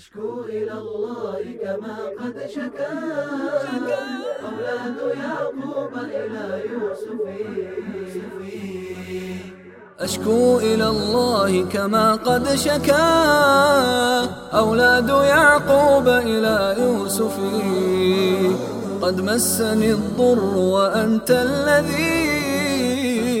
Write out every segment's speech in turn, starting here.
أشكو إلى الله كما قد شكا أولاد يعقوب إلى يوسف. أشكو إلى الله كما قد شكا أولاد يعقوب إلى يوسف. قد مسني الضر وأنت الذي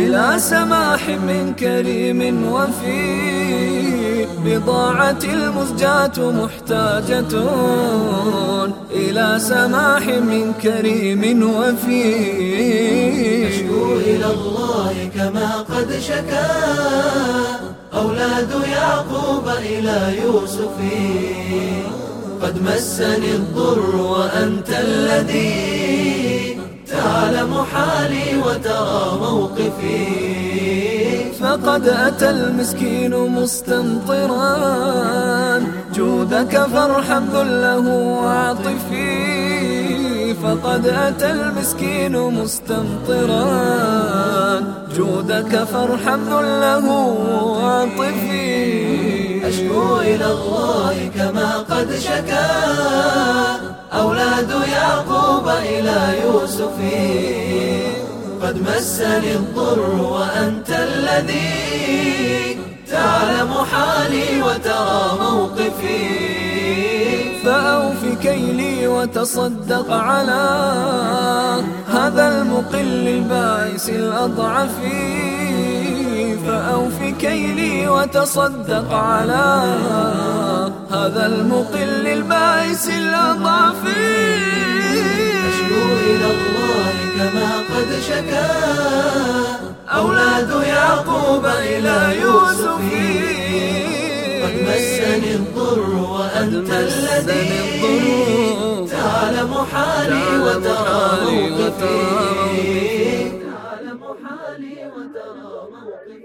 إلى سماح من كريم وفي بضاعة المزجاة محتاجة إلى سماح من كريم وفي أشكو إلى الله كما قد شكا. أولاد يعقوب إلى يوسف. قد مسني الضر وأنت الذي حالي وترى موقفي. فقد أتى المسكين مستمطرا جودك فارحم ذله وعاطفي فقد أتى المسكين مستمطرا جودك فارحم ذله وعاطفي أشكو إلى الله كما قد شكا. أولاد يعقوب إلى يوسف قد مسني الضر وأنت الذي تعلم حالي وترى موقفي. فأوف كيلي وتصدق على هذا المقل البائس الأضعف. فأوف كيلي وتصدق على هذا المقل البائس الأضعف. أشكو إلى الله زكاة أولاد يعقوب إلى يوسف. قد مسني الضر وأنت الذي تعلم حالي وترى موقفي. تعلم حالي وترى موقفي.